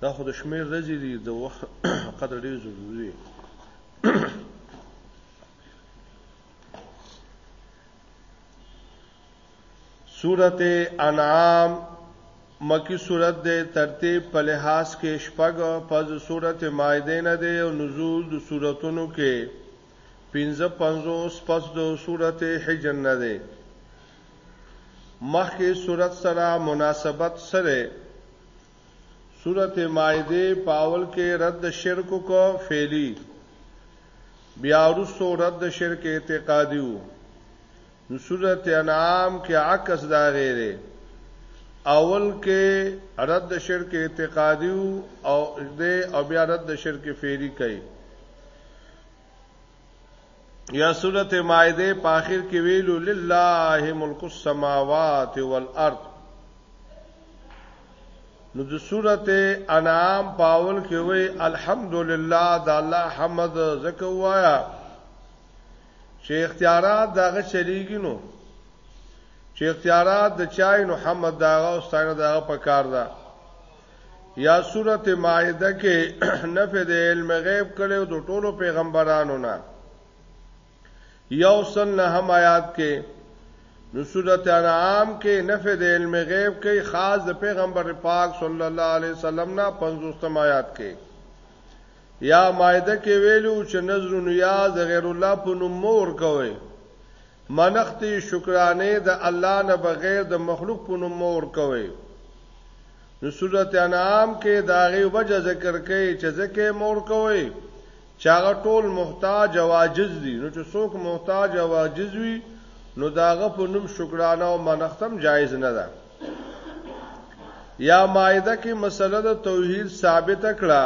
دا خو د شمیر رځې دي د وخت قدر ډیر ضروری دی سورت انعام مکی سورت دے ترتیب په لحاظ کې شپږ پز سورت مائده نه دی او نزول د سوراتونو کې 55 پس د سورت حجر نه دی مخکې سورت سره مناسبت سره سورت مائده پاول کې رد شرک کو فعلی بیا ورسو رد شرک اعتقادی وو نو سورت انعام کې عکس دا غیره اول کې رد شرک اعتقادی او دې او بیا رد شرک فعلی کوي یا سورت مائده په آخر کې ویلو لله ملک السماوات والارض نو د سورت انعام پاول کې وی الحمدلله د الله حمد زکه وایا چې اختیارات دغه چلیږي نو چې اختیارات د چای نو حمد داغه او ستانه داغه په کار ده دا یا سورت مائده کې نفع د علم غیب کړو د ټولو پیغمبرانو نه یو سل نه هم آیات کې نو سورت انعام کې نفع د علم غیب کې خاص د پیغمبر پاک صلی الله علیه وسلم نه 50 آیات کې یا مائده کې ویلو چې نظر نیاز غیر الله په نوم مور کوي منښتې شکرانې د الله نه بغیر د مخلوق په نوم مه ورکوئ. نو سورت انعام کې د هغې وجه ذکر کوي چې ځکه یې مه ورکوئ چې هغه ټول محتاج او عاجز دي نو چې څوک محتاج او عاجز وي نو د هغه په نوم شکرانه او منښت هم جایز نه ده. یا مائده کې مسله د توحید ثابته کړه.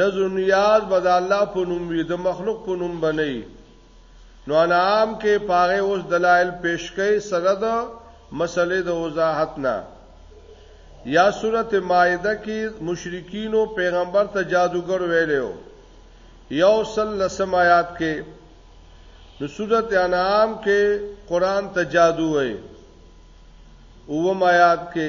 نذر نیاز به د الله په نوم وي د مخلوق په نوم بنئ نو انعام کې پاغه اوس دلایل پیش کړي سره د مسلې د وضاحت نه یا سورت مائده کې مشرکین او پیغمبر ته جادوګر ویلو یو سل لسم آیات کې نو سورت انعام کې قران ته جادو وایي اوم آیات کې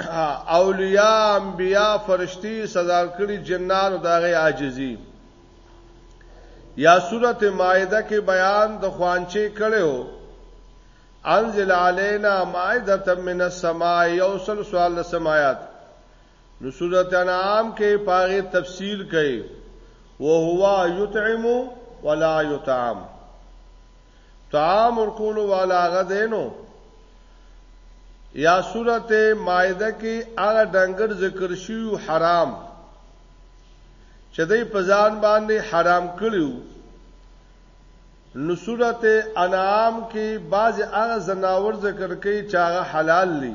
اولیاء انبیاء فرشتي سزا کړی جنانو دغه عاجزي یا سورته مائده کې بیان د خوانچې کړو انزل علینا مائده من السماء یوصل سوال سمایات نو سورته انعام کې پاره تفصیل کړي وهو یطعم ولا یطعم طعام ورکول والا هغه دینو یا سورته مائده کې هغه ډنګر ذکر شیو حرام چې دې په ځان باندې حرام کړیو نو سورته انعام کې بعض هغه زناور ذکر کوي چې هغه حلال دي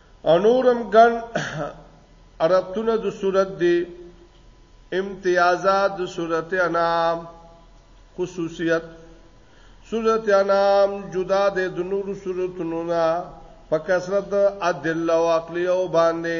انورم ګن عربتونه د صورت دی امتیازات د صورت انام خصوصیت صورت انام جدا د نور صورتونو نه په کثرت ادله او عقلی او باندې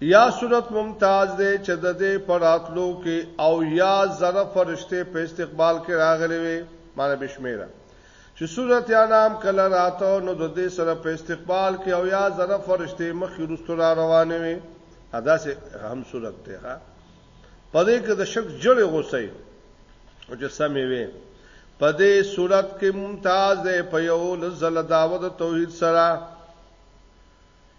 یا صورت ممتاز دی چې د دې پراتلو کې او یا زره فرشته په استقبال کې راغلي وي معنی بشمیره چې صورت یا نام کله راته نو د دې سره په استقبال کې او یا زره فرشته مخ رستو را روانه وي ادا سه هم صورت دی ها پدې کې د شک جړې غوسې او چې سمې وي پدې صورت کې ممتاز دی په یو لزل داوود توحید سره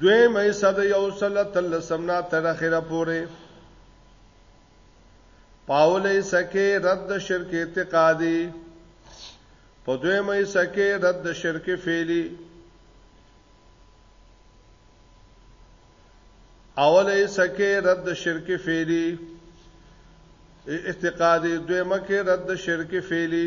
دوی مې صد یو صلی تلسم نه تر اخره پورې پاولې سکه رد شرک اعتقادي په دوی مې سکه رد شرک فعلی اولې سکه رد شرک فعلی اعتقادي دوی مکه رد شرک فعلی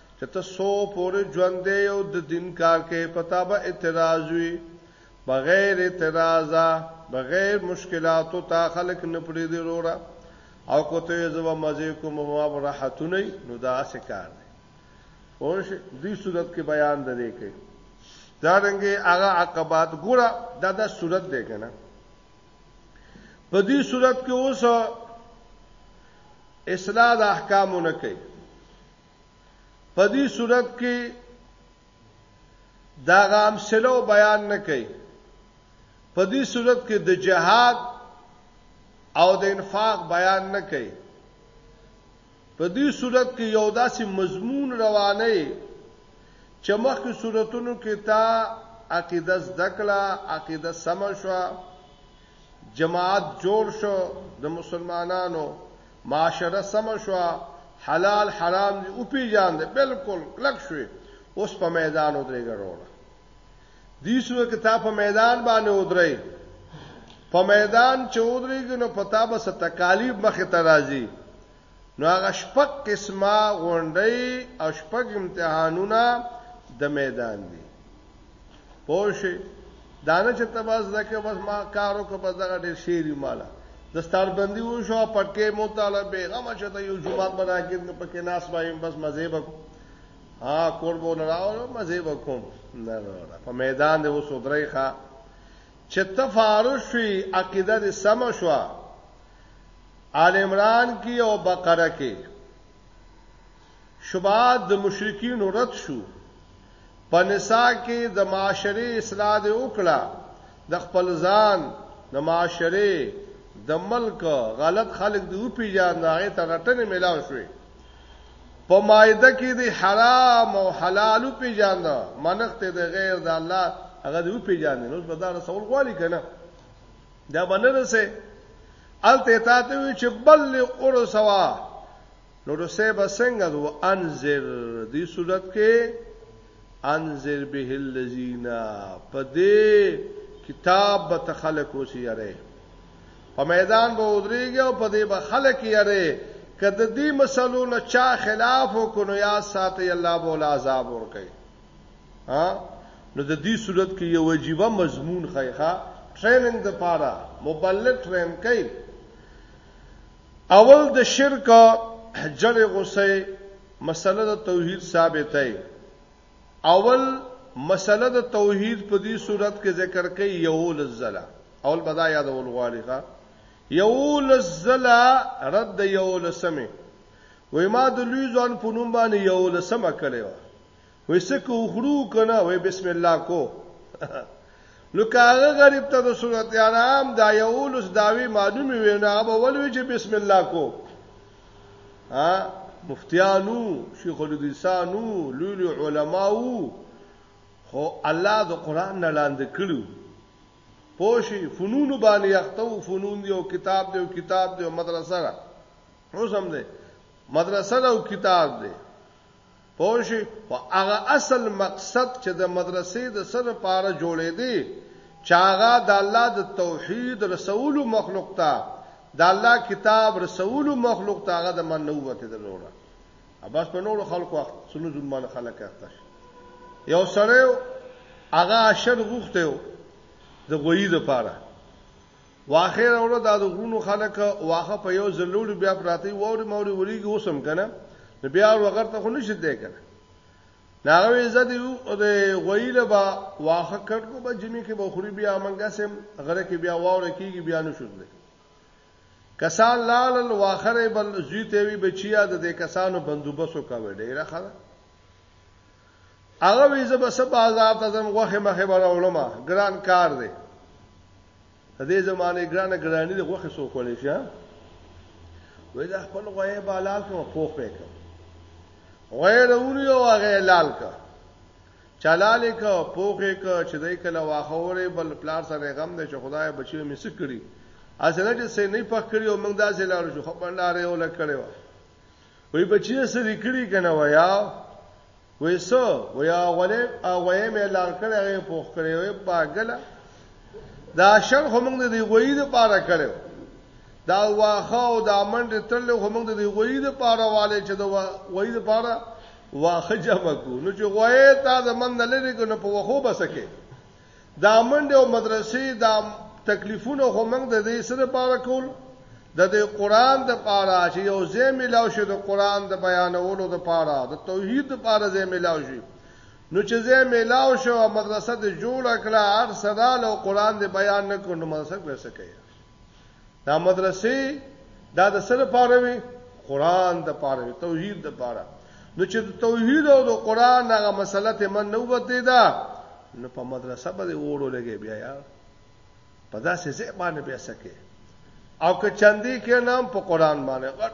چې ته سو پورې ژوند دی او د دین کار کې پتا به اعتراض وي بغیر اعتراضا بغیر مشکلاتو تا خلق نه پرې دی رورا او کوته زما مزه کوم ما راحتونه نو دا څه کار دی او دې صورت کې بیان درې کې دا رنګه هغه عقبات ګوره دا د صورت دی کنه په دې صورت کې اوس اصلاح د احکامو نه کوي په دې صورت کې دا غام سلو بیان نه کوي په دې صورت کې د جهاد او د انفاق بیان نه کوي په دې صورت کې یو داسې مضمون روانه چې مخکې صورتونو کې تا عقیده زده کړه عقیده سم شو جماعت جوړ شو د مسلمانانو معاشره سم شو حلال حرام دی او پیجان دی بالکل کلک شوی اوس په میدان ودرې ګروړه دې سو کتاب په میدان باندې ودرې په میدان چې ودرېږي نو پتا به ست تکالیف مخه ترازی نو هغه شپږ قسمه غونډۍ او شپږ امتحانونه د میدان دي پوه شئ دا نه چې ته بس زده کوې بس ما کار وکړ بس دغه ډېر شعر یې ماله دستاربندي وشو پټکې مو تاله بیغمه چې ته یو جومات بنا کړې نو پکې ناس به یم بس مزې به کوم ها کور به نه راوړم مزې به کوم نه نه په میدان دې اوس ودرې ښه چې ته فارغ شوې عقیده دې سم شوه آل عمران کې او بقره کې شبهات د مشرکین رد شو په نساء کې د معاشري اصلاح د وکړه د خپل ځان د معاشري د ملک غلط خلک دی او پیجان هغه ته رټنې ملاو شوې په مایده کې د حرام او حلال پیجان منخت د غیر د الله هغه دی او پیجان نو په دا رسول غواړي کنه دا باندې رسې الته تا ته وی چې بل اورسوا نو رسې به څنګه دو انذر دې صورت کې انذر به الذین پدې کتاب به تخلق وسی یاره په میدان به ودرېږي او په دې به خلک یاره کده دې مسلو نه چا خلاف وکړو یا ساتي الله بولا عذاب ورکړي ها نو د دې صورت کې یو عجیب مضمون خایخه ټریننګ د پاره مبلغ ټرین کوي اول د شرک جړ غصه مسله د توحید ثابته اول مسله د توحید په دې صورت کې ذکر کوي یو لزلا اول بدا یاد اول غواړيخه یو لزلا رد یو لسمه وای ما د لوی ځوان په نوم باندې یو لسمه کړو وې څه کو خړو کنه وې بسم الله کو نو کاغه غریب ته د صورت انعام دا یولس داوی معلومي وینا به ولوي چې بسم الله کو ها مفتیانو شیخ الحدیثانو لوی لوی علماو خو الله د قران نه لاندې کړو پوشي فنون باندې اختو فنون دی او کتاب دی او کتاب دی او مدرسه را اوس هم دی مدرسه او کتاب دی پوه شوې، خو هغه اصل مقصد چې د مدرسې د څه لپاره جوړېدې چې هغه د الله د توحید رسولو مخلوق ته، د الله کتاب رسولو مخلوق ته هغه د من نه ووتې ده وروره. او بس په نورو خلکو اخ سنوزون باندې خلک اخته شي. یو سړی هغه عشر غوښتی و د غویي لپاره. واخه راوړه دا د غرونو خلک واخه په یو ځل لوړ بیا پراتی ووري موري وریږي اوسم کنه نو بیا ور وغر ته خو نشد دی کنه ناغه عزت یو او د غویل با واخه کټ کو به جمی کې بخوري بیا منګه سم غره کې بیا واور کیږي بیا نو شوزله کسان لال واخر بل زوی ته وی بچیا د کسانو بندوبسو کاوه ډیره خره هغه وی زه بس بازار ته زم غوخه مخه به راولم ګران کار دی د دې زمانه ګرانه ګرانی د غوخه سو کولې شه وې دا خپل غوې بالال کوم پوخ پې کوم غوې رونی او هغه لال کا چلاله کا پوخه کا چې دای کله واخورې بل پلار سره غم دې چې خدای بچي مې سکړي اسنه چې سې نه پخ کړی او موږ داسې لارو شو خبردارې ولا کړو وای بچی سری کړی کنه ویا وای سو ویا غولې غوې مې لار کړې غې پوخ کړې وې پاګلا دا شر خو موږ د غوې د پاره کړو دا واخه او دا منډه تل خو موږ د غوې د پاره والے چې د غوې د پاره واخه جمع کو نو چې غوې تا د من نه لري کو نه په وخو بسکه دا منډې او مدرسې دا تکلیفونه خو موږ د دې سره پاره کول د دې قران د پاره چې یو ځای ملاو شي د قران د بیانولو د پاره د توحید د پاره ځای ملاو شي نو چې ځای ملاو شو مدرسه د جوړ کړه هر صدا له قران د بیان نه کړو مدرسه به سکه دا مدرسې دا د سره پاره وي قران د پاره وي توحید د پاره نو چې د توحید او د قران هغه مسله ته من نه وته دا نو په مدرسه باندې وړو لګي بیا یا په داسې ځای باندې بیا سکه او که چندې کې نام په قران باندې غټ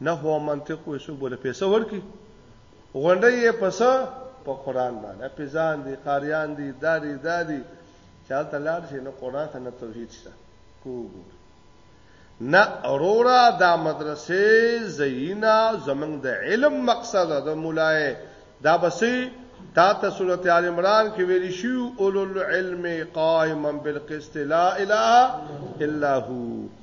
نه هو منطق وې څوک بوله پیسه ورکی غونډه یې پسه په قران باندې په ځان دي قاریان دي داري دادي چال تلار شي نه قران ته نه توحید شته کوګو نه اورورا دا مدرسې زینا زمنګ د علم مقصد د مولای دا بسې تا ته سورت آل عمران کې ویل شو اولو العلم قائما بالقسط لا اله الا هو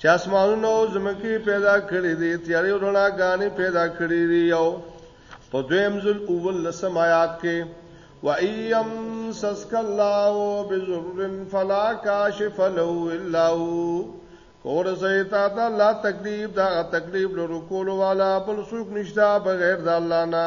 چې اسمانونه او زمکي پیدا کړی دي تیارې او رڼاګانې پیدا کړی دي یو په دویم ځل اول لسم آیات کې و ایم سسک الله بذر فلا کاشف له الا هو کور زیتا د الله تکلیف دا تکلیف لرو کول والا بل څوک نشته بغیر د الله نه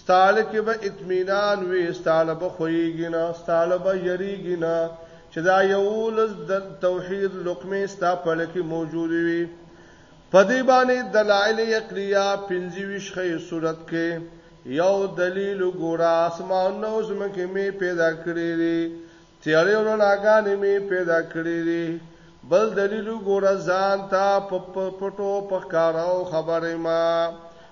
ستاله کې به اطمینان وي، ستاله به خویږي نه، ستاله به یریږي نه چې دا یوولس د توحید لقمې ستا په له کې موجودې وي. په دې باندې دلایل عقلیه پنځه ویشت ښیې صورت کې یو دلیل وګوره اسمانونه او ځمکې مې پیدا کړي دي تیارې او رڼاګانې مې پیدا کړي دي بل دلیل وګوره ځان ته په پټو په ښکارو خبرې ما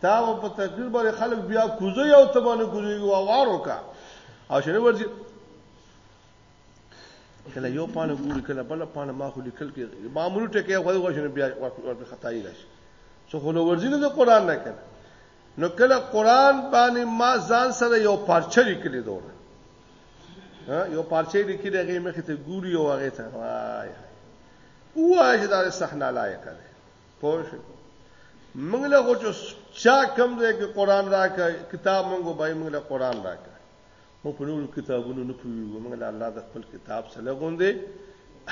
تا و په تقریر باندې خلک بیا کوزي او ته باندې کوزي او وار وکا او شری ورځي کله یو پانه ګوري کله بل پانه ما خو لیکل کې معمول ټکی خو غوښنه بیا ورته خدای راشي څو خو نو ورځي نه د قران نه کړ نو کله قران باندې ما ځان سره یو پارچه لیکلی دوه یو پارچه لیکلی هغه مخ ته ګوري او هغه ته وای وای چې دا صحنه لایق ده پوه شئ موږ له خو چې چا کم ځای کې قران راکا کتاب موږ به موږ له قران راکا مو په نورو کتابونو نه پوهیږو موږ له الله د خپل کتاب سره غوندې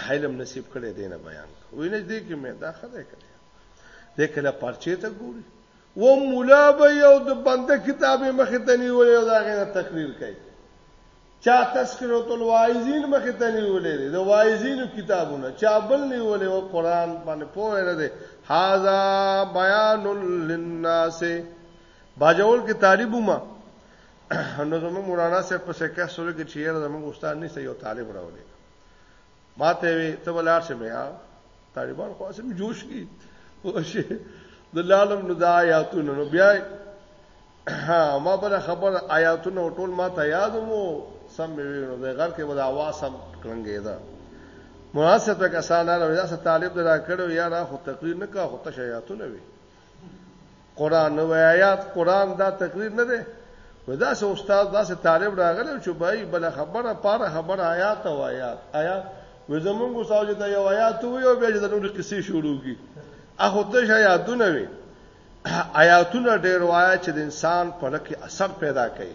علم نصیب کړي دینه بیان وینې دې کې مې دا خدای کړي دې کله پرچې ته ګوري و مولا به یو د بنده کتابې مخې ته نیولې دا غینه تقریر کوي چا تذکرۃ الواعظین مخ ته نیولې دی د واعظینو کتابونه چا بل نیولې او قران باندې پوهه نه دی هاذا بیان للناس باجول کې طالب ما نو زموږ مولانا صاحب په سکه سره کې چیرې زموږ استاد نشته یو طالب راولې ماته وي ته ولار شې بیا طالبان خو اسم جوش کی وشه د لالم نو د آیاتونو نو بیا ما بل خبر آیاتونو ټول ما ته یاد مو سم مې وینو د غر کې ودا आवाज سم کړنګې ده مناسب ته کسان راو دا طالب درا کړو یا را خو تقریر نه کا خو ته شیاتونه وي قران نوې آیات قران دا تقریر نه دی وای دا سه استاد دا سه طالب راغلی چې بای بل خبره پاره خبره آیات او آیات آیات وې زمونږ استاد چې دا یو آیات وي او بیا چې د نورو قصې شروع کی اخو ته آیاتونه وي آیاتونه ډېر وایي چې د انسان په لکه اثر پیدا کوي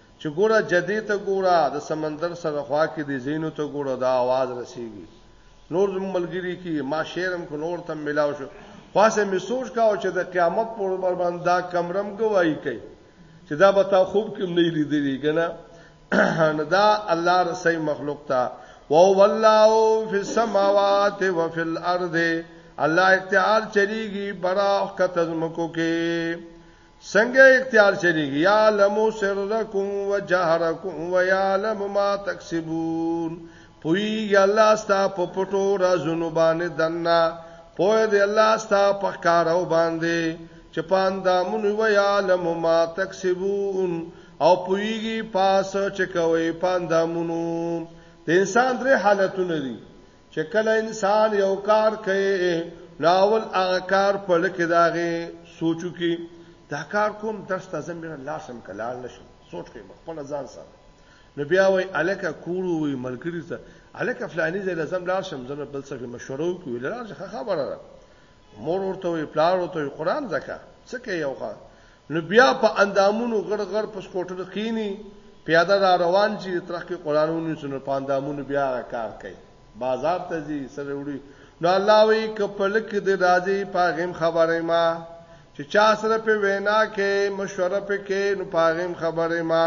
چې ګوره جدې ته ګوره د سمندر سره خوا کې دې زینو ته ګوره دا आवाज رسیږي نور زموږ ملګری کی ما شعرم کو نور تم ملاو شو خاصه می سوچ کاو چې د قیامت پر باندې دا کمرم گواہی کوي چې دا به تا خوب کې نه لیدلی کنه نه دا الله رسي مخلوق ته او والله فی السماوات و فی الارض الله اختیار چریږي برا کتزمکو کې څنګه اختیار چلیږي یا علم سرکم وجهرکم ویعلم ما تکسبون پوی الله ستا په پټو رازونو باندې دنا پوی دی الله ستا په کارو باندې چې پاندامون ویعلم ما تکسبون او پویږي پاس چې کوي پاندامونو د انسان درې حالتونه دي چې کله انسان یو کار کوي نو اول هغه کار په لکه داغه سوچو کې دا کار کوم درس ته زمينه لاسم کلال نشم سوچ کوي خپل ځان سره نو بیا وای الکه کورو وي ملګری ته الکه فلاني زې لازم لاسم زنه بل څه مشوره کوي لاره خبره ده مور ورته وي پلار ورته وي قران زکه څه کوي اوخه نو بیا په اندامونو غړ غړ په سکوټر کینی پیاده را روان شي ترخ کې قرانونو سن په اندامونو بیا کار کوي بازار ته ځي سره وړي نو الله وی کپلک د راځي پاغم خبره ما چې چا سره په وینا کې مشوره په کې نو پاغم خبره ما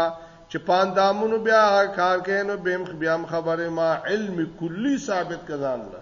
چې پاندامونو بیا کار کوي نو بهم بیا خبره ما علم کلی ثابت کزان له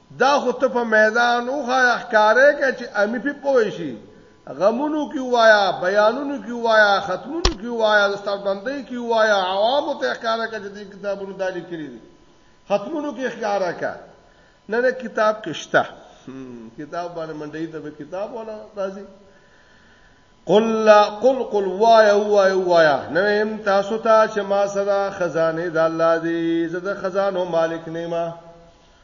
دا خو ته په میدان وخایا ښکارې کې چې امی په پوي شي غمونو کې وایا بیانونو کې وایا ختمونو کې وایا دستربندۍ کې وایا عوامو ته ښکارا کې دې کتابونو دالي کړی دي ختمونو کې ښکارا کا نه نه کتاب کې شته کتاب باندې منډي ته به کتاب ولا راځي قل لا قل قل وایا وایا وایا نه هم تاسو ته چې ما صدا خزانه د الله دی زده خزانو مالک نیمه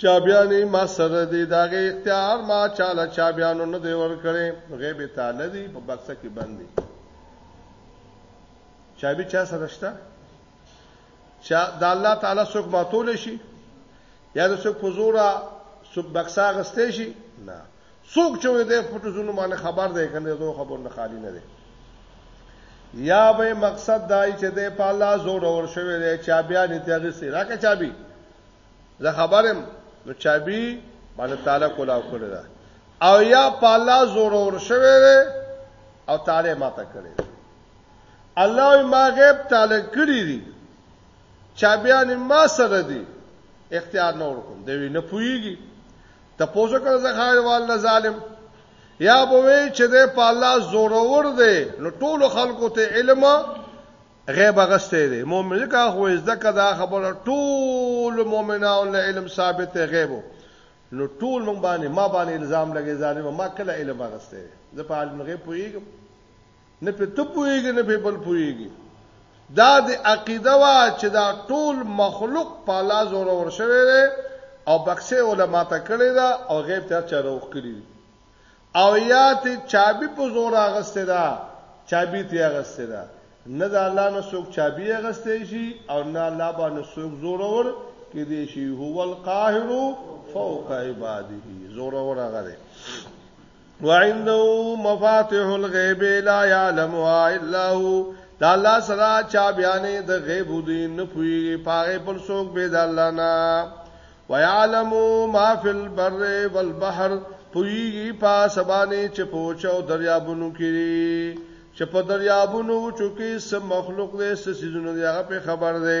چا بیا نه ما سره دی داغه اختیار ما چاله چا بیا نو نه دی ور کړې غیب تعالی دی په بکسه کې باندې چا به چا سره شته چا د الله تعالی څوک ماتول شي یا د څوک په زوره څوک بکسه غستې شي نه څوک چې وي د پټو زونو باندې خبر دی کنه دوه خبر نه خالی نه دی یا به مقصد دای چې د په الله زور اور شوی دی چا بیا نه تیغه سي راکه چا بي زه خبرم نو چا بي باندې تعالی کولا کړی دا او یا په الله زور اور شوی دی او تعالی ماته کړی الله ما غیب تعالی کړی دی چا بیا نه ما سره دی اختیار نه ورکوم دوی نه پويږي ته پوسو کړه زخای وال نه ظالم یا بوي چې د په الله زور ور دی نو ټول خلکو ته علم غیب غسته دی مؤمن کا خو زده کدا خبره ټول مؤمنانو له علم ثابت غیب نو ټول مونږ باندې ما باندې الزام لګي ظالم ما کله علم غسته زه په عالم غیب پوېږم نه په ته پوهیږي نه په بل پوهیږي دا د عقیده وا چې دا ټول مخلوق په الله زور ور شوی دی او بکسه علما ته کړی دا او غیب ته چا روخ کړی او یا ته چابي په زور اغسته دا چابي ته اغسته دا نه د الله نه څوک چابي اغسته شي او نه الله باندې څوک زور ور کې دی شي هو القاهر فوق عباده زور ور غره وعنده مفاتيح الغيب لا يعلمها الا هو دا الله سره چا بیانې د غیب دی نه پوي پاره پر څوک به د الله نه ويعلم ما في البر والبحر پویږي په سبانه چې پوچاو دریابونو کې چې په دریابونو چوکې سم مخلوق دې سې سيزونه دی هغه په خبر دی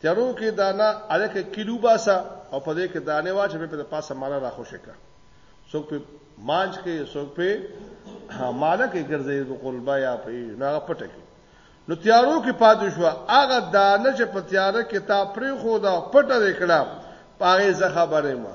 تیارو کې دانه الکه کیلي وباسه او په دې کې دانه واچه په د پاسه مالا را خوشې کا څوک په مانج کې څوک په مالا کې ګرځي په قلبا یا په ناغه پټه کې نو تیارو کې پاتې شو هغه دانه چې په تیار کې تا پرې خو دا پټه وکړه پاره زه خبره ما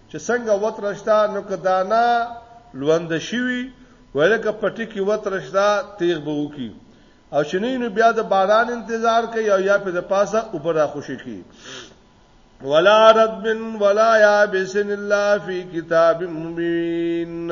چې څنګه وترشته نو که دانه لوند شوي ولکه پټي کې وترشته تیغ به وکي او شنی نو بیا د باران انتظار کوي او یا په د پاسه اوپر را خوشي کی ولا رب ولا یابس الا فی کتاب مبین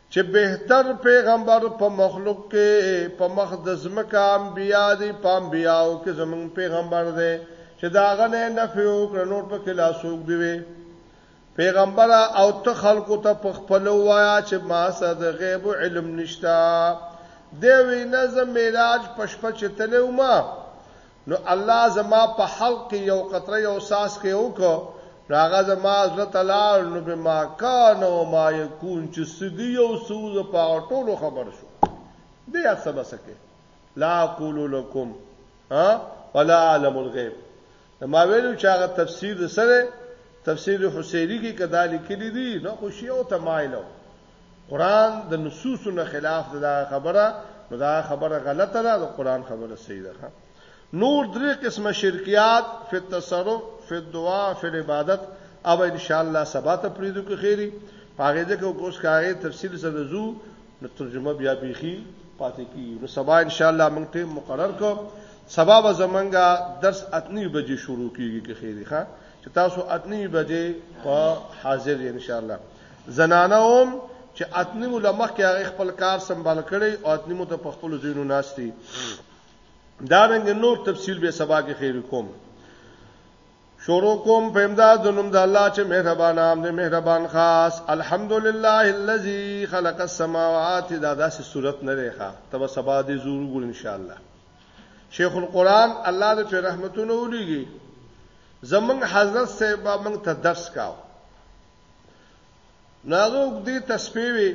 چې بهتر پیغمبر په مخلوق کې په مخ د زمکه انبیا دي په انبیاو کې زمون پیغمبر دی چې دا غنه نفیو کړنور په کې لاسوک دی وي پیغمبر او ته خلکو ته په خپل وایا چې ما سره د غیب علم نشتا دی وی نظم معراج پشپ چې تلو ما نو الله زما په حلق کې یو قطره یو ساس کې وکړو نو هغه زما زړه ته لاړ نو به ما کان او ما یکون چې سدی او سوز په ټولو خبر شو دې یاد سبا سکے لا اقول لكم ها ولا اعلم الغیب ما ویلو چې هغه تفسیر سره تفسیر حسیری کې کدا لیکلی دی نو خوشی او تمایلو قران د نصوصو نه خلاف دا خبره نو دا خبره غلطه ده د قران خبره صحیح ده نور درې قسمه شرکیات فی التصرف فی الدعاء فی العبادت او ان شاء الله سبا ته پریدو کې خیری پاګه دې کو کوس کاغه تفصیل سره زو نو ترجمه بیا بیخی پاتې کی نو سبا ان شاء الله موږ ټیم مقرر کو سبا و زمنګا درس اتنی بجې شروع کیږي کې خیری ښا چې تاسو اتنی بجې په حاضر ان شاء الله زنانه هم چې اتنیمو له مخکې هغه خپل کار سمبال کړي او اتنیمو ته په خپل ځینو ناشتي دا رنګ نور تفصیل به سبا کې خیر کوم شروع کوم په امداد د نوم د الله چې مهربان عام دی مهربان خاص الحمدلله الذي خلق السماوات دا داسې صورت نه دی ښا تب سبا دې زور ګور ان شاء الله شیخ القران الله دې په رحمتونو ولېږي زمنګ حضرت صاحب موږ ته درس کاو نو هغه اوږدې تسپې وي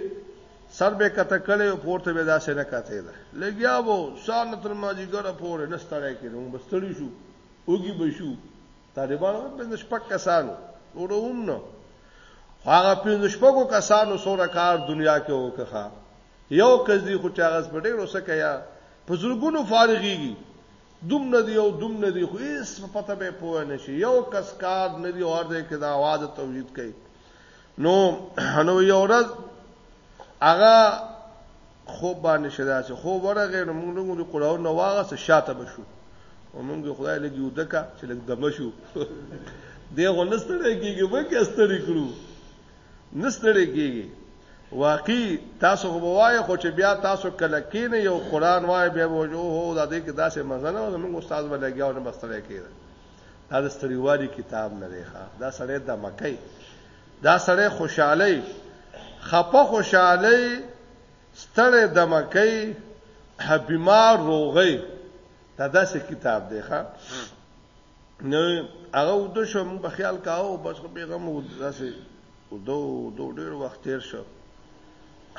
سر به کته کړي او پورته به داسې نه کته ده لګیا وو سال تر ما جګره پورې نه ستړی کړو بس تړي شو اوګي بشو طالبانو په پنځه شپږ کسانو نور هم نه هغه پنځه شپږو کسانو سره کار دنیا کې وکړه یو کزي خو چاغس په ډېر وسکه یا په زړګونو فارغيږي دومره دی او دومره دی خو هیڅ په پته به پوه نه شي یو کس کار نه دی اور دی کې دا आवाज توحید کوي نو نو یو ورځ هغه خوب باندې شدا چې خو ورغه نو موږ له موږ قرآن نو واغه څه شاته بشو او موږ خدای لګي ودکا چې لګ دمه شو دی غو نستړی کیږي وکه استړی کړو نه ستړي کیږي واقعي تاسو خو وایي خو چې بیا تاسو کله کې نه یو قران وایي بیا وجو هو دا دې کې داسې مزه نه زموږ استاد ولګیاو نه بستړی کیږي دا د ستړیوالي کتاب نه دی دا سړی د مکې دا سړی خوشحالي خپه خوشحالي ستړی د مکې بیمار روغي دا داسې کتاب دی ښا نو هغه ود شو موږ په خیال کاو بس خو پیغام ود داسې دو دو ډیر وخت تیر شو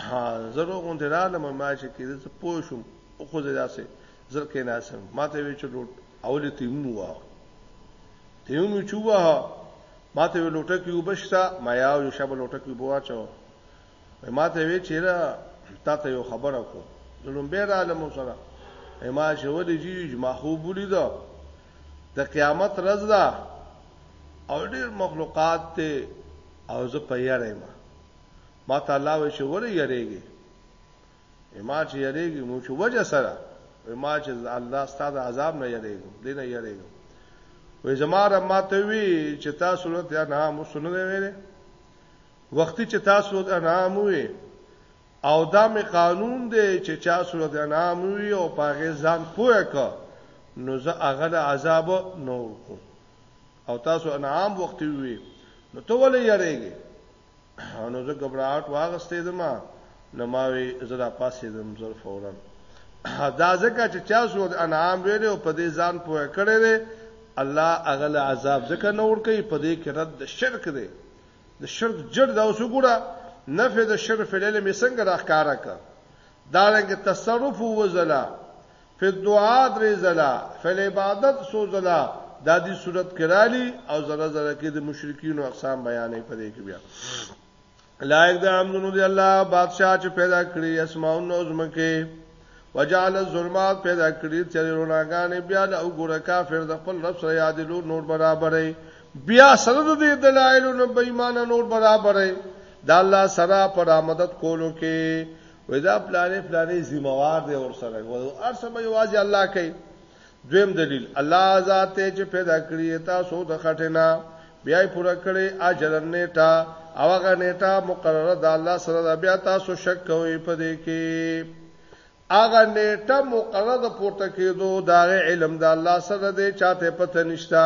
ها زرو غون ته رالم ما چې کې زه پوه شوم او خو زه داسې زر کې ناسم ما ته وی چې لوټ اول تیمو وا تیمو چوبه ما ته لوټه کې وبشتا ما یو شب لوټه کې بوا چو وای ما ته وی چیرې تا ته یو خبره کو دلون به را لمو سره ما شولې جی ما خو بولی دا د قیامت رز دا او ډیر مخلوقات ته او زه په یاره ما ما ته الله وی شولې یریږي ما چې یریږي مو چې وجه سره ما چې الله ستاسو عذاب نه یریږي دینه یریږي وې زماره ماته وی چې تاسو له تیا نه مسلمان ویلې وختي چې تا سورت انعام وي او دا می قانون دی چې چا سورت انعام وي او پاغه ځان پوهه ک نو زه هغه له عذاب نور کو او تاسو انعام وخت وي نو ته ولې یریږي نو زه ګبراټ واغستې دما نو ما وی زړه پاسې دم زر فورا دا ځکه چې چا سورت انعام ویلې او په دې ځان پوهه کړې الله هغه له عذاب ځکه نور کوي په دې کې رد شرک دی د شرک جړ دا اوس وګوره نفي د شرک فعل علم څنګه راخاره ک دا رنګ تصرف وزلا په دعا درې زلا فعل عبادت سو زلا د دې صورت کرالی او زره زره کې د مشرکین او اقسام بیانې پدې کې بیا لایق د امنونو دی الله بادشاہ چې پیدا کړی اسماء او زمکه وجعل الظلمات پیدا کړی تیرې روناګانې بیا له وګوره کافر د خپل رب سره یادلو نور برابرې بیا سره د دې دلایلو نه بې ایمان نور برابرې د الله سره پر آمدت کولو کې ودا پلانې پلانې ذمہوار دی اور سره او ارسه به یوازې الله کوي دویم دلیل الله ذات ته چې پیدا کړی تاسو د خټینا بیا یې پوره کړی اجر نیټه او هغه نیټه مقرره د الله سره د بیا تاسو شک کوئ په دې کې هغه نیټه مقرره د پورته کېدو دا علم د الله سره دی چاته پته نشتا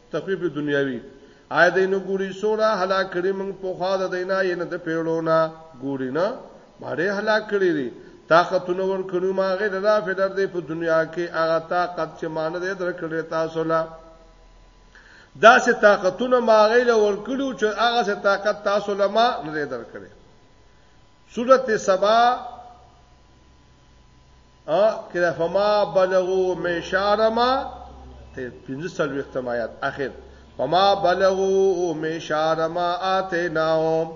تخفیف دنیاوی آیا دینو ګوري سوره هلاک کړي موږ په خوا د دینا یې نه د پیړونه ګوري نه باندې هلاک کړي دي طاقتونه ور کړو ما غیر را فدر دی په دنیا کې هغه طاقت چې مان دې درکړې تاسو لا دا سه طاقتونه ما غیر ور کړو چې هغه سه طاقت تاسو لا ما نه درکړې سورته سبا ا کله فما بلغو مشارما ته پنځه سلوي اختمایات اخر فما بلغو مشارما اتناهم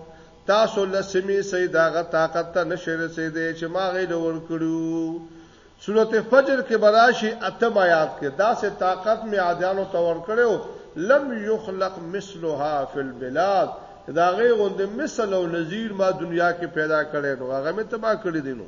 تاسو لسمی سیداغه طاقت ته نشره سي دي چې ما غیله ور کړو سورته فجر کې براشي اتم آیات کې دا سه طاقت می عادیانو تور کړو لم یخلق مثلها فی البلاد دا غي غوند مثل او نظیر ما دنیا کې پیدا کړي نو هغه می تبا کړی دینو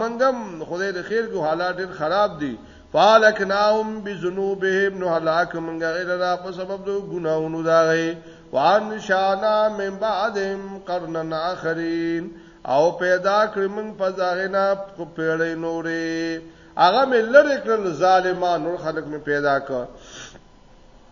منګم خدای د خیر کو حالات ډیر خراب دي فالکناهم بذنوبهم نو هلاک منګه غیر را په سبب دو ګناونو دا غي وان شانا من بعدهم قرنن اخرین او پیدا کړ من په ځاغینا په پیړې نورې هغه مې لری کړل ظالمانو خلک مې پیدا کړ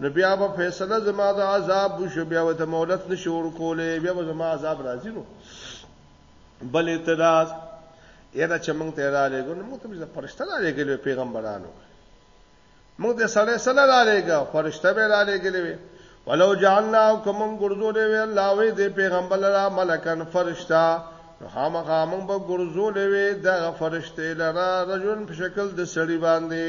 نو بیا به فیصله زما د عذاب وشو بیا به مولت نشو ورکولې بیا به زما عذاب راځي نو بل اعتراض یره چې موږ ته را لګو نو موږ ته به فرشته را لګلې پیغمبرانو موږ ته سره سره را لګا فرشته به را لګلې وي ولو جعلنا کوم ګرځولې وي الله وي د پیغمبر را ملکن فرشته نو خامخا موږ به ګرځولې وي د فرشته لرا رجل په شکل د سړي باندې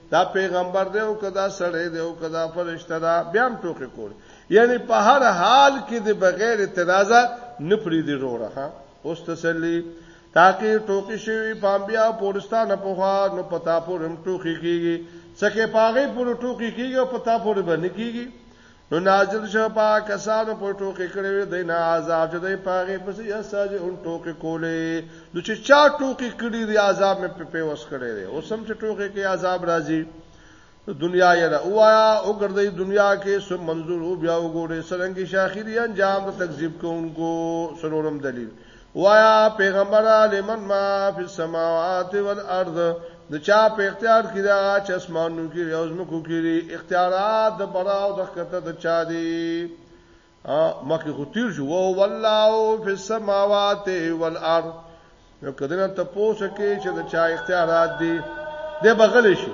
دا پیغمبر دی او کدا سړی دی او کدا فرشته ده بیا هم ټوکې کول یعنی په هر حال کې د بغیر اعتراض نه پری دی وروره ها اوس تسلی تاکي ټوکی شوی پامبیا پورستان په خوا نو پتا پورم ټوکی کیږي څکه پاغه پور ټوکی کیږي او پتا پور باندې کیږي نو نازل شو په کسانو په ټوکې کړې وي دینه عذاب چې دای پاغه پس یا ساج اون ټوکې کولې نو چې چا ټوکې کړې دی عذاب مې په پیوس کړې دی اوس هم چې ټوکې کې عذاب راځي دنیا یې اوایا او ګرځي دنیا کې سو منظور او بیا وګوره سرنګي شاخری انجام تکذیب کوونکو سرورم دلیل وایا پیغمبر لمن ما فی السماوات والارض د چا په اختیار کې دا چې اسمانو کې او زمکو کې اختیارات د براو د خطه د چا دی مخکې خو تیر شو او والله فی السماوات والارض نو کدنه ته پوسه کې چې د چا اختیارات دي د بغل شي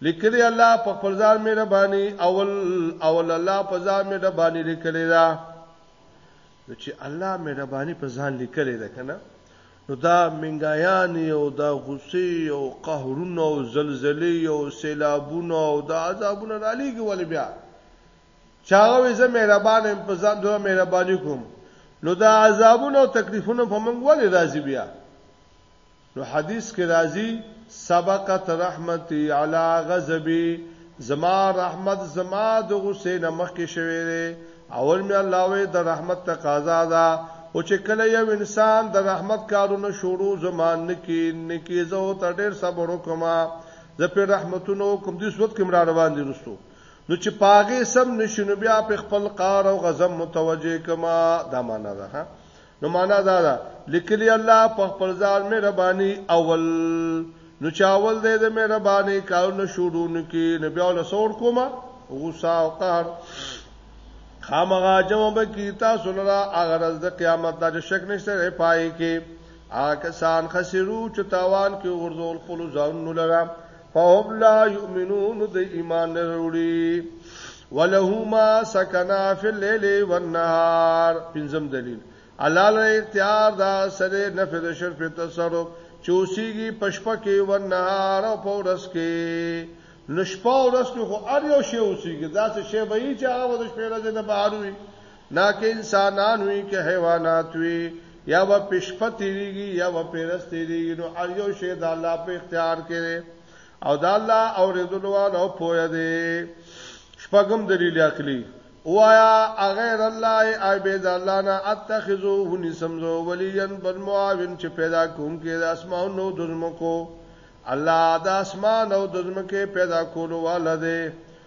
لیکلی الله په خپل ځان مهرباني اول اول الله په ځان مهرباني لیکلی دا نو چې الله مهرباني په ځان لیکلی دا کنه نو دا منګایان او دا غصې او قهرونه او زلزلې او سیلابونه او دا عذابونه را لېږي ولې بیا چاغوي زه مهربان يم په ځان دوه مهرباني کوم نو دا عذابونه او تکلیفونه په موږ ولې راځي بیا نو حدیث کې راځي، سبقت رحمتي علی غضبي، زما رحمت زما د غصې نه مخکې شوی دی، اول مې الله وې د رحمت تقاضا ده، او چې کله یو انسان د رحمت کارونه شروع زما نکي نکي زه ورته ډېر صبر وکړم، زه پرې رحمتونه وکړم، دې صورت کې راروان دي وروسته نو چې په هغې سم نشي نو بیا پرې خپل قهر او غضب متوجه کړم، دا معنا ده نو معنا دا ده لیکلی الله په خپل ځان مهرباني اول نو چاول دې د مهرباني کارونه شروع نکي نو بیا له سور کومه غوسه او قهر خامغه جمع به کی تاسو لرا اغرز د قیامت د شک نشته پای کې آکسان خسرو چې تاوان کې ورزول خپل ځانونو لرا فهم لا یؤمنون د ایمان نه وروړي وله ما سکنا فی الليل والنهار پنځم دلیل الله له اختیار دا سره نفذ شرف تصرف چوسیږي پشپه کې ونهار او پورس کې نشپا ورس کې خو ار یو شی اوسیږي دا څه شی به یې چې هغه د شپې راځي نه بهر وي نه که انسانان وي که حیوانات وي یا به په شپه تېرېږي یا به په ورځ تېرېږي نو هر یو شی د الله په اختیار کې دی او د الله اورېدلو والا او پوهه دی شپږم دلیل عقلي وایا اغیر الله ای بيد الله نه اتخذو ونی سمزو ولین بل معاون چې پیدا کوم کې د اسمان نو دزمکو الله د اسمان او دزمکه پیدا کولو والده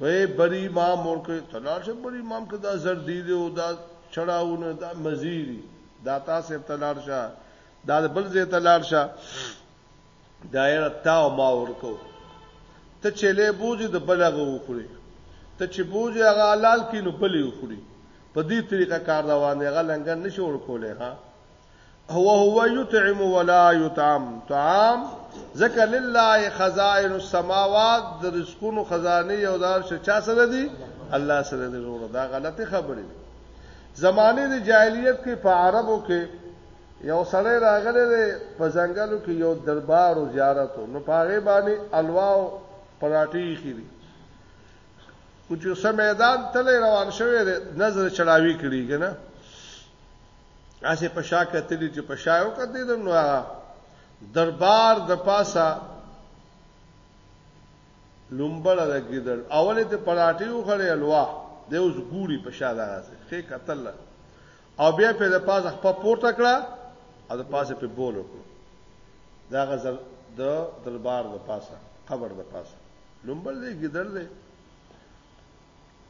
وې بری ما مور کې تلار شه بری مام کې دا زر دی دی او دا چړاونه دا مزيري دا تاسو تلار شه دا بل زه تلار شه دایره تا او ما ورکو ته چلے بوزي د بلغه وخوري ته چې بوزي هغه حلال کینو بلې وخوري په دې طریقه کار روان دی هغه لنګر نشور کولای ها هو هو یطعم ولا یطعم طعام ذکر لله خزائن السماوات د رزقونو خزانه یو دار شچا سره دی الله سره دی جوړه دا غلطه خبره ده زمانه د جاهلیت کې په عربو کې یو سړی راغلی دی په ځنګلو کې یو دربار او زیارت نو پاغه باندې الوا او پراټی خېری کوچو سم میدان تل روان شوی نظر چلاوي کړی کنه اسه په شا کتلی چې په شا یو کتلی د نو دربار د پاسه لومبل لګیدل اولې ته پراټي وخړې الوا د اوس ګوري په شا داسې خې قتل او بیا په د پاسه خپ پورته کړه او د پاسه په بول وکړه دا غزر د دربار د پاسه قبر د پاسه لومبل لګیدل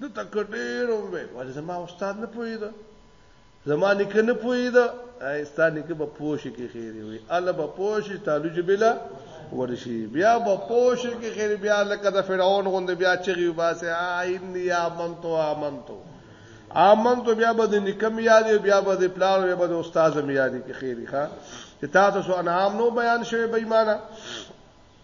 د تکډیر هم وي ولې زما استاد نه پوهیده زما نیکه نه پوهیده ایستا نیکه په پوښ کې خیری وي الله په پوښ تعالج بلا ورشي بیا په پوښ کې خیری بیا لکه د فرعون غوند بیا چغي وباسه عین یا منتو امنتو امنتو بیا به د نیکه یاد بیا به د پلار بیا به د استاد یاد کې خیری ښا چې تاسو انعام نو بیان شوی بېمانه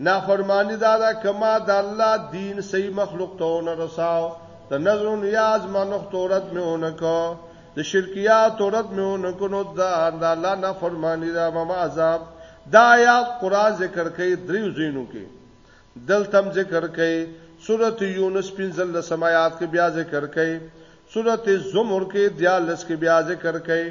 نافرمانی دا ده که ما د الله دین صحیح مخلوق ته ونه رساو د نظر و نیاز منخ تورت مې ونه کو د شرکیات تورت مې ونه کو نو دا د الله نافرمانی دا ما عذاب دا یا قران ذکر کوي دریو زینو کې دلتم ذکر کوي سورۃ یونس 15 سمات کې بیا ذکر کوي سورۃ زمر کې 14 کې بیا ذکر کوي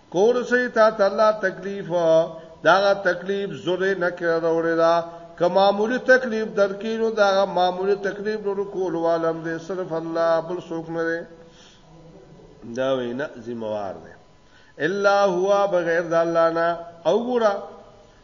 کور سي تا ته الله تکلیف داغه تکلیف زره نه کړه وروړي دا که معمولی تکلیف درکینو دا معمولی تکلیف نور کول عالم دې صرف الله بل څوک نه دی دا وینا ذمہوار دی الا هو بغیر د الله نه او ګورا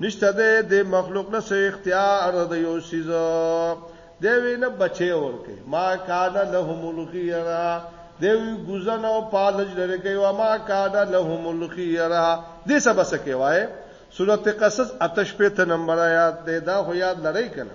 نشته ده د مخلوق نه سو اختیار د یو سیز دی وی نه بچي ورکه ما کان لهم الخيرا دی وی گزن او پالج لري کوي او ما کان لهم الخيرا دې سبا سکه وای سورته قصص اتش په ته نمبر آیات دی دا خو یاد لړۍ کنه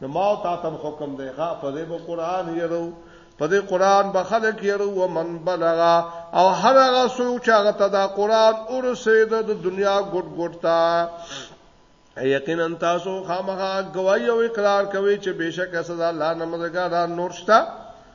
نو ما او تا تم حکم دی ښا په دې په قران یرو په دې قران به خلک یرو و من بلغا او هر هغه څوک چې هغه ته دا قران ورسید د دنیا ګډ ګډ تا یقینا تاسو خامخا گواہی او اقرار کوي چې بشک اسد الله نمدګار نور شته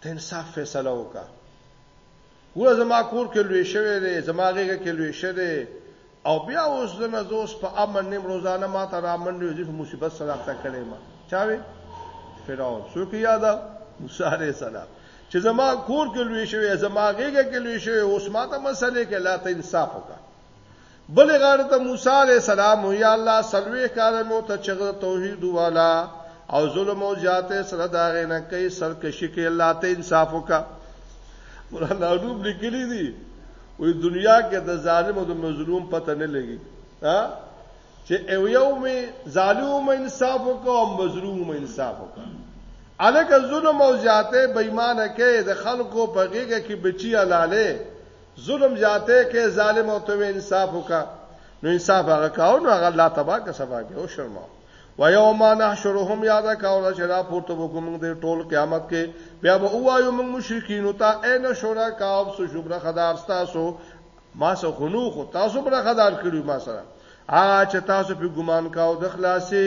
ته انصاف فیصله وکا ګوره زما کور کې لوی شوی دی زما غیږه کې لوی شوی دی او بیا اوس د نزوس په امن نیم روزانه ما ته را منډې وظیفه مصیبت سره اخته کړې ما چاوي فرعون څوک یاده موسی عليه السلام چې زما کور کې لوي شوی زما غیږه کې لوي شوی اوس ما ته مسلې کې لا ته انصاف وکړه بلې غاړې ته موسی علیه السلام وایي، یا الله څلوېښت کاله مې ورته چغه توحید وواله او ظلم او زیاتی سره د هغې نه کوي، سرکشي کوي، الله ته انصاف وکړه. مولانا روم لیکلي دي، وایي دنیا کې د ظالم او د مظلوم پته نه لګي، چې او یو مې ظالم هم انصاف وکړ او مظلوم هم انصاف وکړ الکه ظلم او زیاته بېمانه کې د خلکو په غیګه کې بچی لاله ظلم زیاته کې ظالم او ته انصاف وکا نو انصاف هغه کاو نو هغه الله تبا کا سبا به او شرما و یوم نحشرهم یاد کاول چې را پورته وکوم د ټول قیامت کې بیا به وایو موږ مشرکین او تا عین شورا کاو سو شبر خدار تاسو ما سو خنو خو تاسو بر خدار کړی ما سره ا چې تاسو په ګمان کاو د خلاصي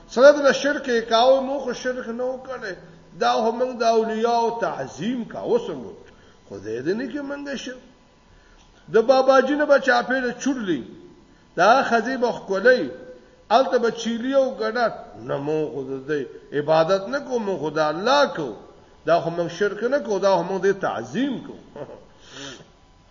سره د شرک یې کاوه مو خو شرک نه وکړي دا هم موږ د اولیاء او تعظیم کاوه څنګه خو دې دې نه کې منګه شو د بابا جن بچا پیل چورلی دا خزی بخکلی الته بچیلی او غډات نه مو خو دې عبادت نه کوم خدا الله کو دا هم شرک نه کو دا هم دې تعظیم کو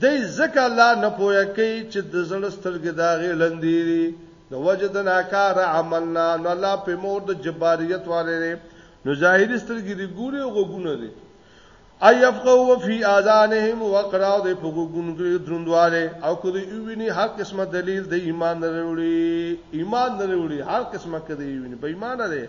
دی ځکه لا نه پوهه کوي چې د زړه سترګې د هغې ړندې دي د وجه د ناکاره عمل نه نو الله په مور د جباریت والے دی نو ظاهري سترګې دی ګوري او غوګونه دي ايفقوا في اذانهم وقراو د په غوګونو کې دروندواله او کله یویني هر قسمه دلیل د ایمان نه وروړي ایمان نه وروړي هر قسمه کې دی یویني په ایمان نه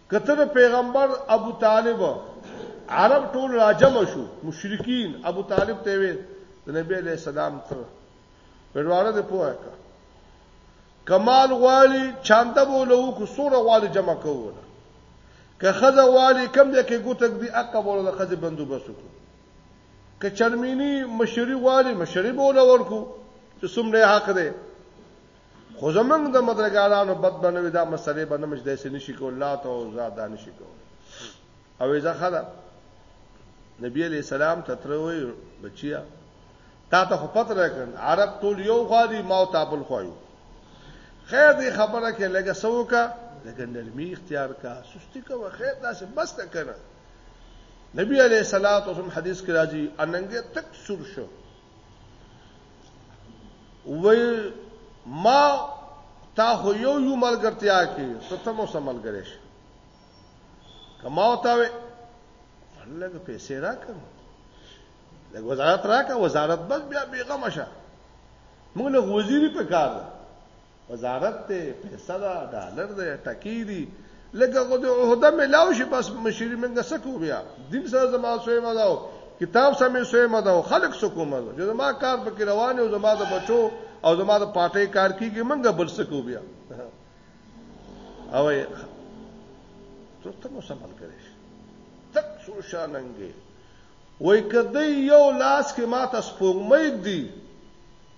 که ته د پیغمبر ابو طالب عرب ټول راجم شو مشرکین ابو طالب ته وی د نبی علیہ السلام تر ورواړه د پوهه کا کمال غوالی چانده بولو کو سوره غوالی جمع کوو که خزه والی کم دی کې ګوتک دی اقا بوله د خزه بندوبست کو که چرمینی مشری والی مشری بوله ورکو چې څومره حق دی خو زمونږ د مدرګارانو بد بنوي دا مسلې به نه مجدې سي نشي کول لا ته او زاد نشي کول او اذا خدا نبی علیہ السلام ته تر وی بچیا تا ته خو پته راکړ عرب ټول یو غادي ما او تابل خوایو خیر دی خبره کې لګه سوکا لګه نرمي اختیار کا سستی کا خیر داسې بس ته کنه نبی علیہ الصلوۃ والسلام حدیث کې راځي اننګ تک سور شو وی ما تا خو یو یو ملګرتیا کې ته ته مو سم ملګری شې کما وتا وې لږ پیسې راکم لږ وزارت راکا وزارت بس بیا بیغه مشه موږ له وزیر په کار ده وزارت ته پیسې دا ډالر دی ټکی دی لکه خو د عہده ملاو شي بس مشری منګه سکو بیا دین سره زما سوې مداو کتاب سمې سوې مداو خلق سکو مزه چې زما کار پکې روان او زما د بچو او زما د پارټي کار کیږي منګه بل سکو بیا او ته ته مو سمال کړې تک سو شاننګي وای کدی یو لاس کې ماته سپوږمۍ دی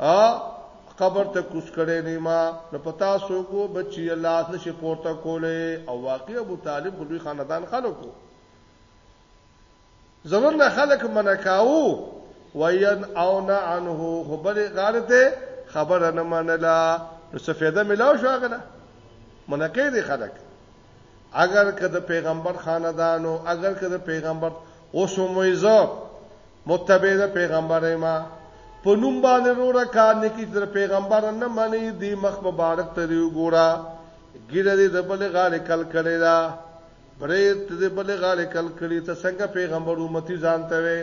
ا قبر ته کوس کړي نه ما نو پتا سو کو بچي الله اس نشي پورته کوله او واقع ابو طالب خو لوی خاندان خلکو زمون نه خلک منکاو وین او نه عنه خو بل غارته خبر نه منلا نو څه فایده ملاو شو هغه منکې دي خلک اګر که د پیغمبر خاندان او اګر که د پیغمبر اوس مویزه متبع د پیغمبر ما په نوم باندې روره کار نه کی تر پیغمبر نه منی دی مخ مبارک ته دی ګورا ګیره دی د بل غاله کل کړي دا برید دی بل غاله کل کړي ته څنګه پیغمبر امتی ځان ته وي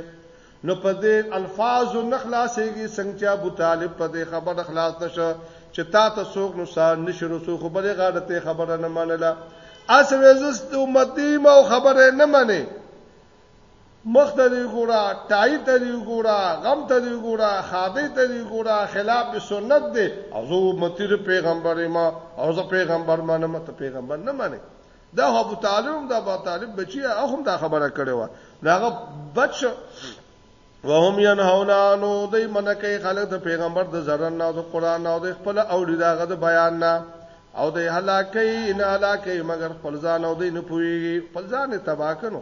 نو په دې الفاظو نه خلاصيږي څنګه چې ابو طالب په دې خبره خلاص نشه چې تا ته څوک نو سار نشنو څو خو بلې غاړه ته خبره نه منله اسوي زست امتی ما خبره نه منې مخ ته دی ګورا ټای ته دی ګورا غم ته دی ګورا خاده ته دی ګورا خلاف سنت دی او زه امتی پیغمبر ما او زه پیغمبر ما نه مت پیغمبر نه مانه دا خو ابو طالب هم د ابو طالب بچی هغه هم دا خبره کړې و دا هغه بچ وهم ينهون عنه دای منکه خلک د پیغمبر د زرن نه د قران نه د خپل اولیداغه د بیان نه او د هلاکې نه هلاکې مگر خپل ځان او د نه پوي خپل ځان تباہ کنو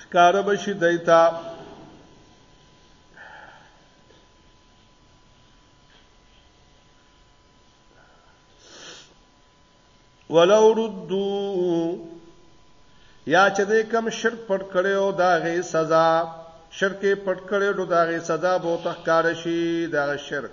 ښکار بشي دیتا ولو ردو یا چې دې کم شرک پټ کړي او دا غي سزا شرک پټ کړي او دا غي سزا به تخکار شي دا شرک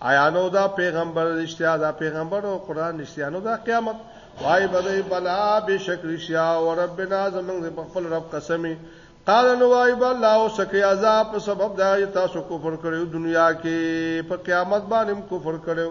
آیا نو دا پیغمبر رښتیا دا پیغمبر او قران رښتیا نو دا قیامت وای بدای بلا به شک رښتیا او ربنا زمنګ په خپل رب قسمی قال نو وای بلا او سکه عذاب په سبب دا تاسو کفر کړو دنیا کې په قیامت باندې کفر کړو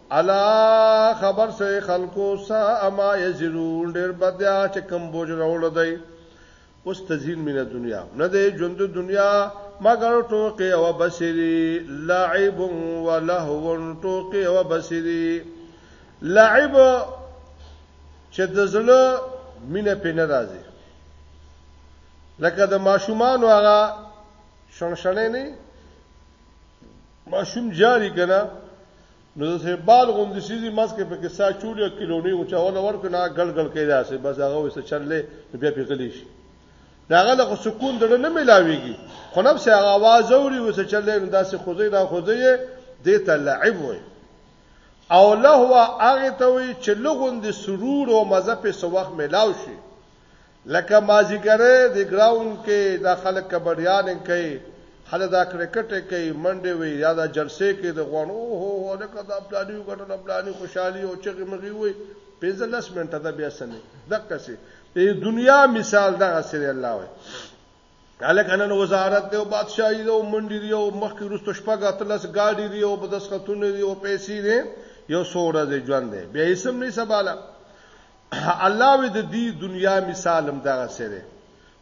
الا خبر شئ خلکو سا اما یزرون ډیر بدیا چې کم بوج راول دی اوس تزین مینه دنیا نه دی ژوند دنیا مگر ټوکې او بصری لعب و لهو ټوکې او بصری لعب چې د زړه مینه په ناراضي لکه د ماشومان واغه شنشنې نه ماشوم جاری کنه نو د سیبال غوندې سیزي مس کې پکې سا چولې کیلونی او چاونه ورکو نه ګل ګل کېدا سي بس هغه وې څه چللې بیا په غلی شي داغه له سکون دړه نه ملاويږي خو نفس هغه आवाज اوري وسه چلې نو داسې خوځي دا خوځي دې ته لعب وي او له هغه ته وي چې لغوند سرور او مزه په سوخ ملاو شي لکه مازیګری دی ګراوند کی دا خلک کبډیان کوي هله دا کرکټ کوي منډه وي یا دا جلسه کوي د غوان او هو هو لکه دا پلاني وګټل پلاني خوشحالي او چغي مغي وي 15 منټه دا بیا سنې دغه سي د دنیا مثال دا سره الله وي الک انن وزارت دی او بادشاہي دی او منډي دی او مخکې رستو شپږ اتلس گاډي دی او بدسختونه دی او پیسې دی یو سوره دی ژوند دی بیا یې سم نه سباله الله وی د دې دنیا مثال هم دغه سره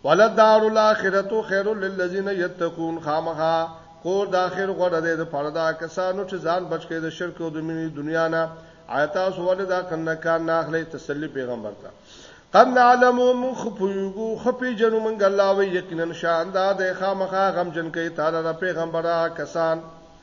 ولدار الاخرته خیر للذین یتقون خامخا کور د اخر غوړه ده د پردا کسانو چې ځان بچ کړي د شرک او د مینې دنیا نه آیات سوال دا کنه کان نه اخلي تسلی پیغمبر ته قد نعلم من خفیغو خفی جنو من الله وی یقینا شان دا د خامخا غم جن کوي تعالی د پیغمبره کسان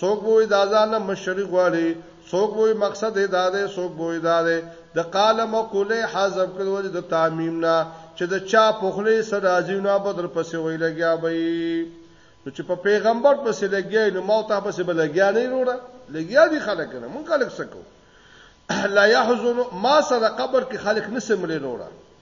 څوک به وي دا ځانه مشري غواړي، څوک به وي مقصد یې دا دی، څوک به وي دا دی، د قال مقوله یې حذف کړه د وجې د تعمیم نه، چې د چا په خوله یې څه راځي نو هغه به درپسې وایي لګیا به یې، نو چې په پیغمبر پسې لګیا یې نو ما او تا پسې به لګیا نه یې وروره، لګیا دي خلک کنه موږ خلک څه کوو، لا یحزن ما سره قبر کې خلک نه څملې وروره.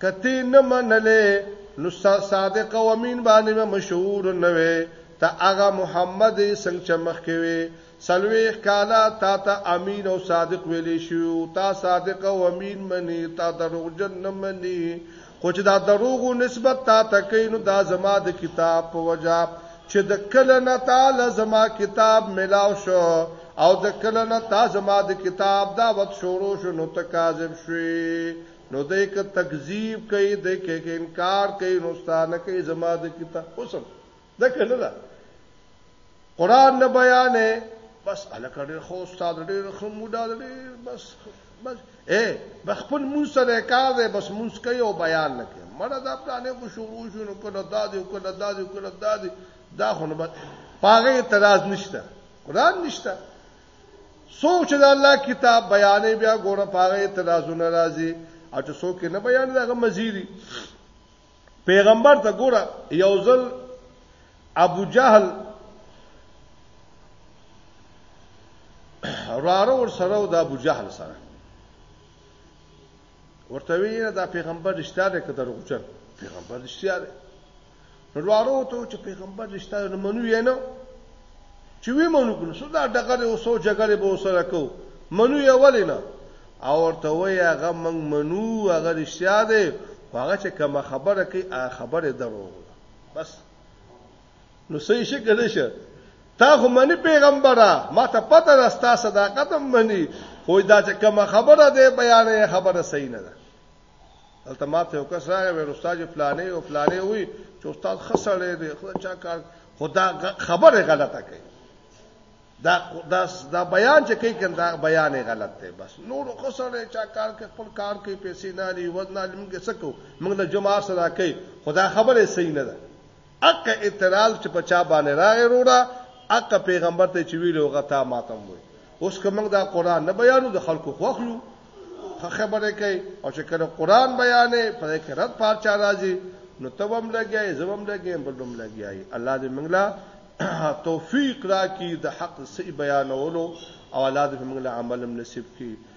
که ته یې نه منلې نو ستا صادق او امین باندې به مشهور نه وې، ته هغه محمد یې څنګه چې مخکې وې څلوېښت کاله تا ته امین او صادق ویلې شوي وو، تا صادق او امین مني، تا دروغجن نه مني، خو چې دا دروغو نسبت تا ته کوي نو دا زما د کتاب په وجه چې د کله نه تا له زما کتاب ملاو شو او د کله نه تا زما د کتاب دعوت شروع شو نو ته کاذب شوې. نو دی که تکذیب کوي دی که انکار کوي نو ستانه کوي زما د کتاب اوسم دا کنه دا قران نه بیان ہے بس الکه ډېر خو استاد ډېر خو موډا ډېر بس بس اے بخپل مون سره کار دی بس مون کوي او بیان نه کوي مړه دا پلانې کو شروع شو نو کله دا دی کله دا دی کله دا دی دا خو نه پاغه اعتراض نشته قران نشته څوک چې د الله کتاب بیانې بیا ګوره پاره اعتراضونه راځي او چې څوک نه بیانې دغه مزيري پیغمبر ته ګوره یو ځل ابو جهل راره ور سره او د ابو جهل سره ورته ویل دا پیغمبر رښتیا ده که دروغجن پیغمبر رښتیا ده نو وارو ته چې پیغمبر رښتا نه منو یې نه چې وی منو کنه سو دا ډګر او سو جګړه به وسره کو منو یې ولې نه او ورته وی هغه من منو هغه رښتیا دی هغه چې کوم خبره کوي هغه خبره درو بس نو صحیح شي کړی شه تا خو منی پیغمبره ما ته پته راستا صداقت هم منی خو دا چې کوم خبره ده بیانې خبره صحیح نه ده دلته ما ته یو کس راغی ویل استاد فلانه او فلانه وی چې استاد خسړې دی خو چا کار خدا خبره غلطه کوي دا دا دا بیان چې کوي کنده بیان غلط دی بس نور خسړې چا کار کې خپل کار کې پیسې نه لري وزن نه لري موږ څه کو موږ له جمعه سره کوي خدا خبره صحیح نه ده اکه اعتراض چې په چا باندې راغی روړه اکه پیغمبر ته چې ویلو هغه تا ماتم وي اوس که موږ دا قران نه بیانو د خلکو خوښ یو خبره کوي او چې کله قران بیانې پر کې رد پارچا راځي نو توبم لګي زوم لګي بلوم لګي الله دې موږ لا توفیق راکړي د حق صحیح بیانولو او الله دې موږ لا عملم نصیب کړي